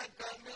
لَكَ مِن